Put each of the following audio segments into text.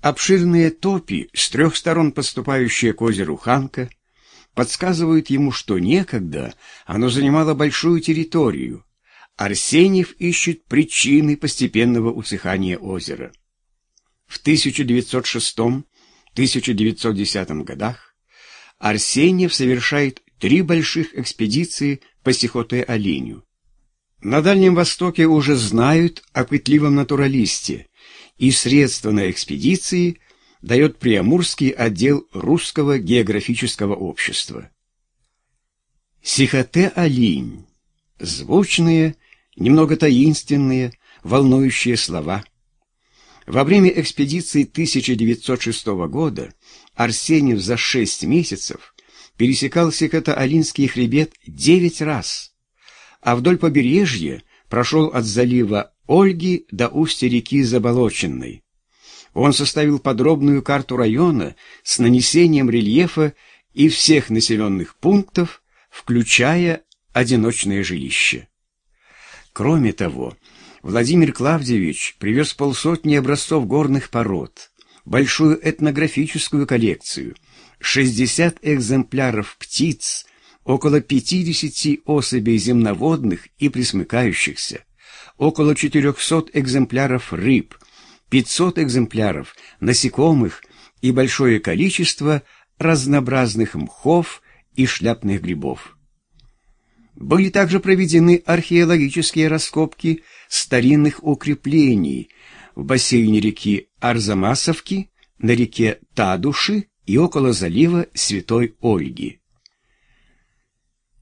Обширные топи, с трех сторон подступающие к озеру Ханка, подсказывают ему, что некогда оно занимало большую территорию. Арсеньев ищет причины постепенного усыхания озера. В 1906-1910 годах Арсеньев совершает три больших экспедиции по Сихоте-Оленю. На Дальнем Востоке уже знают о пытливом натуралисте, и средства на экспедиции дает Приамурский отдел Русского географического общества. Сихоте-Олинь. Звучные, немного таинственные, волнующие слова. Во время экспедиции 1906 года Арсеньев за шесть месяцев пересекал Сихоте-Олинский хребет девять раз, а вдоль побережья прошел от залива Ольги до устья реки Заболоченной. Он составил подробную карту района с нанесением рельефа и всех населенных пунктов, включая одиночное жилище. Кроме того, Владимир Клавдевич привез полсотни образцов горных пород, большую этнографическую коллекцию, 60 экземпляров птиц, около 50 особей земноводных и присмыкающихся, около 400 экземпляров рыб, 500 экземпляров насекомых и большое количество разнообразных мхов и шляпных грибов. Были также проведены археологические раскопки старинных укреплений в бассейне реки Арзамасовки, на реке Тадуши и около залива Святой Ольги.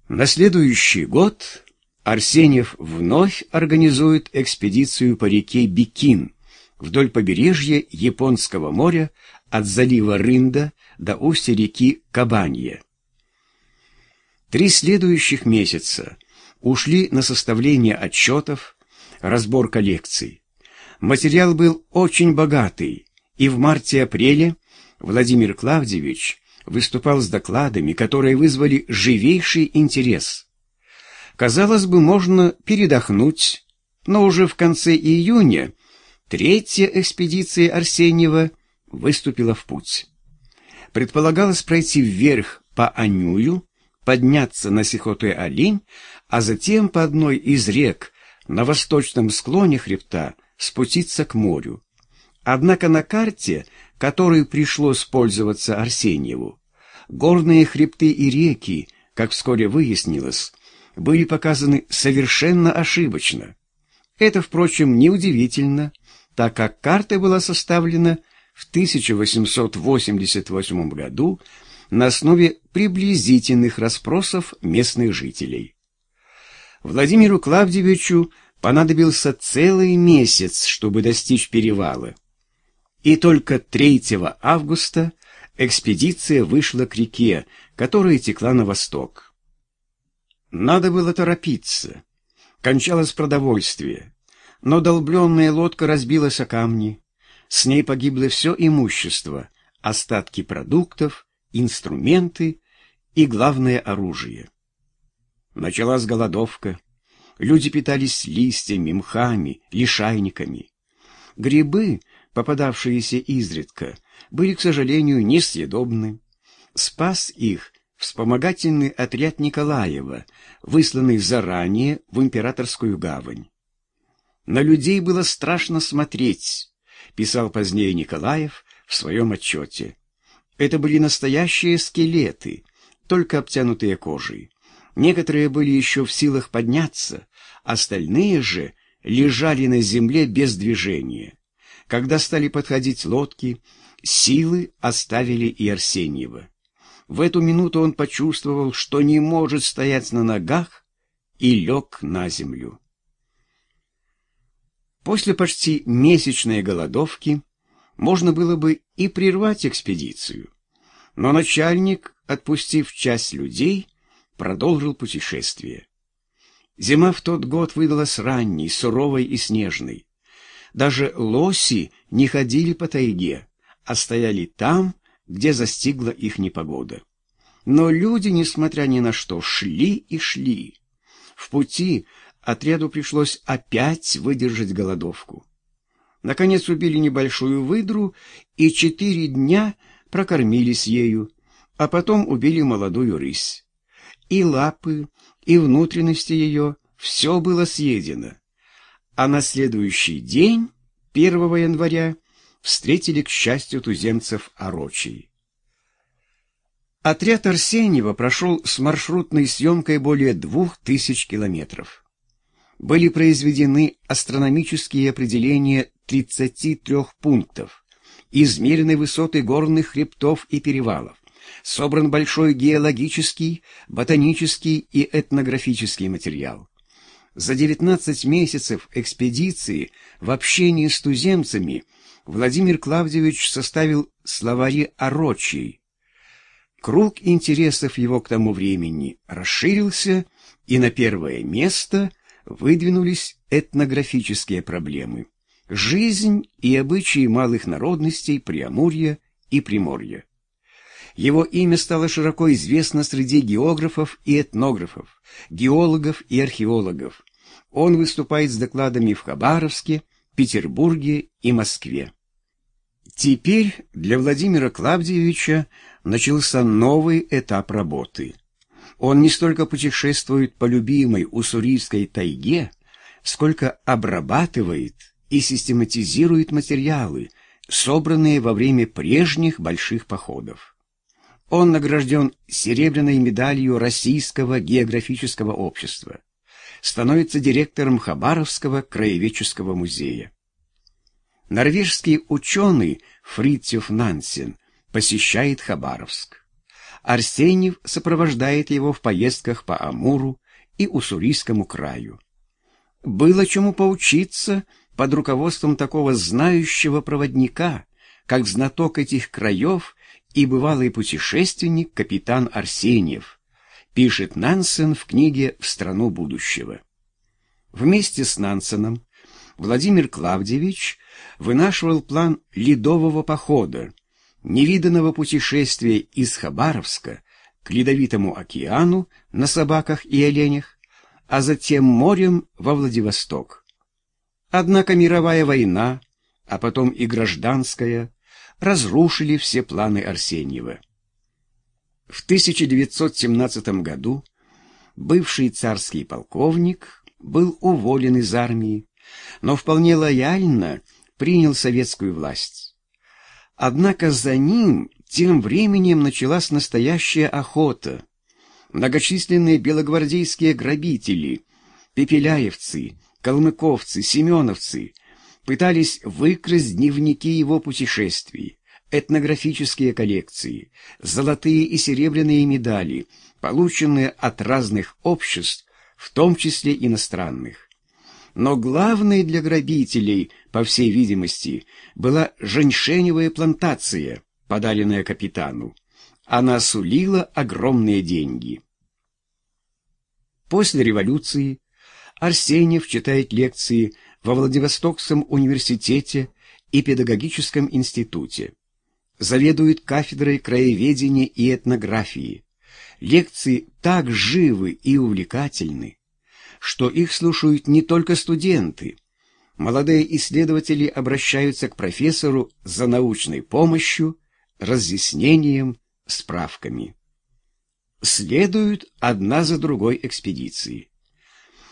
На следующий год Арсеньев вновь организует экспедицию по реке Бикин вдоль побережья Японского моря от залива Рында до устья реки Кабанье. Три следующих месяца ушли на составление отчетов, разбор коллекций. Материал был очень богатый, и в марте-апреле Владимир Клавдевич выступал с докладами, которые вызвали живейший интерес – Казалось бы, можно передохнуть, но уже в конце июня третья экспедиция Арсеньева выступила в путь. Предполагалось пройти вверх по Анюю, подняться на Сихоте-Олень, а затем по одной из рек на восточном склоне хребта спуститься к морю. Однако на карте, которой пришлось пользоваться Арсеньеву, горные хребты и реки, как вскоре выяснилось, были показаны совершенно ошибочно. Это, впрочем, неудивительно, так как карта была составлена в 1888 году на основе приблизительных расспросов местных жителей. Владимиру Клавдевичу понадобился целый месяц, чтобы достичь перевала. И только 3 августа экспедиция вышла к реке, которая текла на восток. Надо было торопиться. Кончалось продовольствие. Но долбленная лодка разбилась о камни. С ней погибло все имущество, остатки продуктов, инструменты и, главное, оружие. Началась голодовка. Люди питались листьями, мхами, лишайниками. Грибы, попадавшиеся изредка, были, к сожалению, несъедобны. Спас их вспомогательный отряд Николаева, высланный заранее в императорскую гавань. «На людей было страшно смотреть», — писал позднее Николаев в своем отчете. «Это были настоящие скелеты, только обтянутые кожей. Некоторые были еще в силах подняться, остальные же лежали на земле без движения. Когда стали подходить лодки, силы оставили и Арсеньева. В эту минуту он почувствовал, что не может стоять на ногах, и лег на землю. После почти месячной голодовки можно было бы и прервать экспедицию, но начальник, отпустив часть людей, продолжил путешествие. Зима в тот год выдалась ранней, суровой и снежной. Даже лоси не ходили по тайге, а стояли там, где застигла их непогода. Но люди, несмотря ни на что, шли и шли. В пути отряду пришлось опять выдержать голодовку. Наконец убили небольшую выдру и четыре дня прокормились ею, а потом убили молодую рысь. И лапы, и внутренности ее все было съедено. А на следующий день, 1 января, встретили, к счастью, туземцев Орочий. Отряд Арсеньева прошел с маршрутной съемкой более двух тысяч километров. Были произведены астрономические определения 33 пунктов, измерены высоты горных хребтов и перевалов, собран большой геологический, ботанический и этнографический материал. За 19 месяцев экспедиции в общении с туземцами Владимир Клавдевич составил словари орочий. Круг интересов его к тому времени расширился, и на первое место выдвинулись этнографические проблемы – жизнь и обычаи малых народностей Приамурья и Приморья. Его имя стало широко известно среди географов и этнографов, геологов и археологов. Он выступает с докладами в Хабаровске, Петербурге и Москве. Теперь для Владимира Клавдиевича начался новый этап работы. Он не столько путешествует по любимой уссурийской тайге, сколько обрабатывает и систематизирует материалы, собранные во время прежних больших походов. Он награжден серебряной медалью Российского географического общества. Становится директором Хабаровского краеведческого музея. Норвежский ученый Фритьев Нансен посещает Хабаровск. Арсеньев сопровождает его в поездках по Амуру и Уссурийскому краю. Было чему поучиться под руководством такого знающего проводника, как знаток этих краев и бывалый путешественник капитан Арсеньев, пишет Нансен в книге «В страну будущего». Вместе с Нансеном Владимир Клавдевич вынашивал план ледового похода, невиданного путешествия из Хабаровска к Ледовитому океану на собаках и оленях, а затем морем во Владивосток. Однако мировая война, а потом и гражданская, разрушили все планы Арсеньева. В 1917 году бывший царский полковник был уволен из армии, но вполне лояльно принял советскую власть. Однако за ним тем временем началась настоящая охота. Многочисленные белогвардейские грабители, пепеляевцы, калмыковцы, семеновцы — пытались выкрасть дневники его путешествий, этнографические коллекции, золотые и серебряные медали, полученные от разных обществ, в том числе иностранных. Но главной для грабителей, по всей видимости, была женьшеневая плантация, подаренная капитану. Она сулила огромные деньги. После революции Арсеньев читает лекции во Владивостокском университете и педагогическом институте. Заведует кафедрой краеведения и этнографии. Лекции так живы и увлекательны, что их слушают не только студенты. Молодые исследователи обращаются к профессору за научной помощью, разъяснением, справками. Следуют одна за другой экспедиции.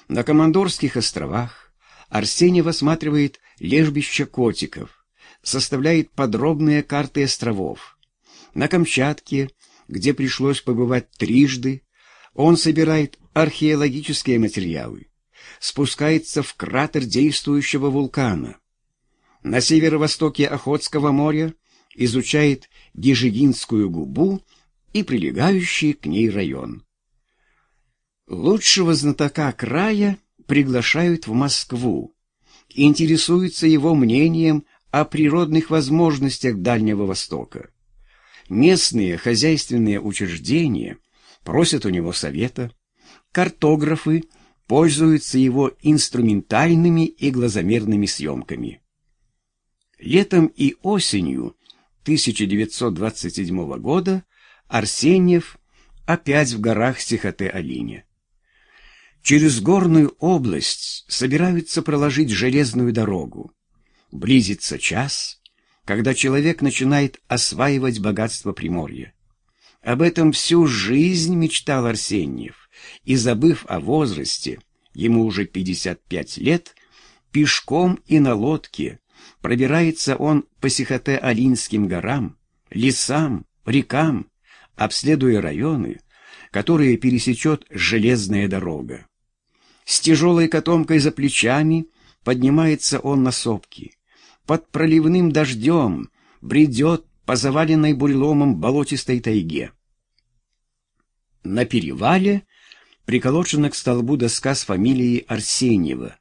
На Командорских островах Арсеньев осматривает лежбища котиков, составляет подробные карты островов. На Камчатке, где пришлось побывать трижды, он собирает археологические материалы, спускается в кратер действующего вулкана. На северо-востоке Охотского моря изучает Гижегинскую губу и прилегающий к ней район. Лучшего знатока края приглашают в Москву, интересуются его мнением о природных возможностях Дальнего Востока. Местные хозяйственные учреждения просят у него совета, картографы пользуются его инструментальными и глазомерными съемками. Летом и осенью 1927 года Арсеньев опять в горах Сихоте-Алине. Через горную область собираются проложить железную дорогу. Близится час, когда человек начинает осваивать богатство Приморья. Об этом всю жизнь мечтал Арсеньев, и, забыв о возрасте, ему уже 55 лет, пешком и на лодке пробирается он по Сихоте-Алинским горам, лесам, рекам, обследуя районы, которые пересечет железная дорога. С тяжелой котомкой за плечами поднимается он на сопки. Под проливным дождем бредет по заваленной буреломом болотистой тайге. На перевале приколочена к столбу доска с фамилией Арсеньева,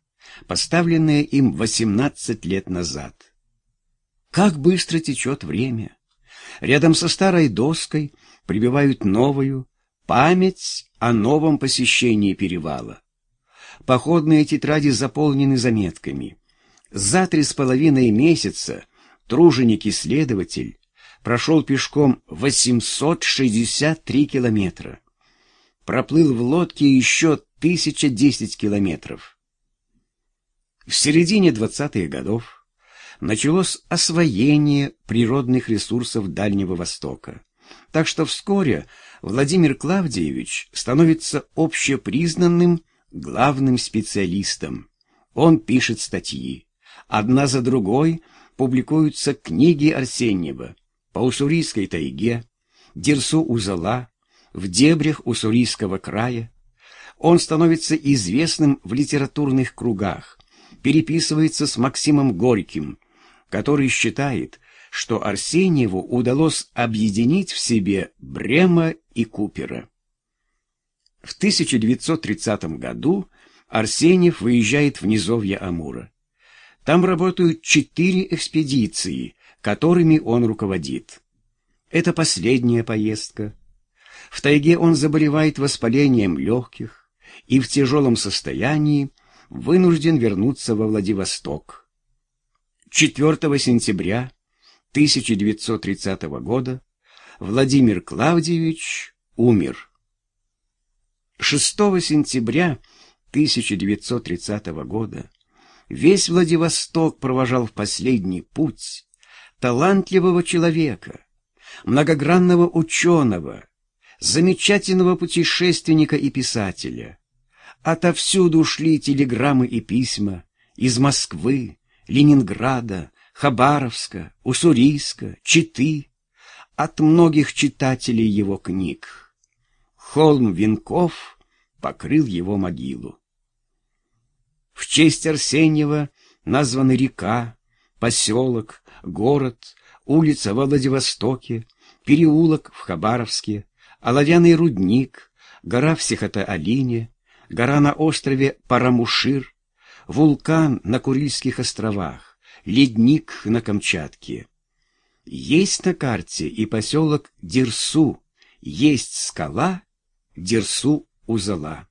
поставленная им 18 лет назад. Как быстро течет время! Рядом со старой доской прибивают новую, память о новом посещении перевала. Походные тетради заполнены заметками. За три с половиной месяца труженик-исследователь прошел пешком 863 километра. Проплыл в лодке еще 1010 километров. В середине 20-х годов началось освоение природных ресурсов Дальнего Востока. Так что вскоре Владимир Клавдиевич становится общепризнанным главным специалистом. Он пишет статьи. Одна за другой публикуются книги Арсеньева по Уссурийской тайге, Дерсу-Узала, в дебрях Уссурийского края. Он становится известным в литературных кругах, переписывается с Максимом Горьким, который считает, что Арсеньеву удалось объединить в себе Брема и Купера. В 1930 году Арсеньев выезжает в низовье Амура. Там работают четыре экспедиции, которыми он руководит. Это последняя поездка. В тайге он заболевает воспалением легких и в тяжелом состоянии вынужден вернуться во Владивосток. 4 сентября 1930 года Владимир Клавдевич умер. 6 сентября 1930 года весь Владивосток провожал в последний путь талантливого человека, многогранного ученого, замечательного путешественника и писателя. Отовсюду шли телеграммы и письма из Москвы, Ленинграда, Хабаровска, Уссурийска, Читы, от многих читателей его книг. Холм венков покрыл его могилу. В честь Арсеньева названы река, поселок, город, улица во Владивостоке, переулок в Хабаровске, оловянный рудник, гора в Сихота-Алине, гора на острове Парамушир, вулкан на Курильских островах, ледник на Камчатке. Есть на карте и поселок Дерсу, есть скала Дерсу-Узала.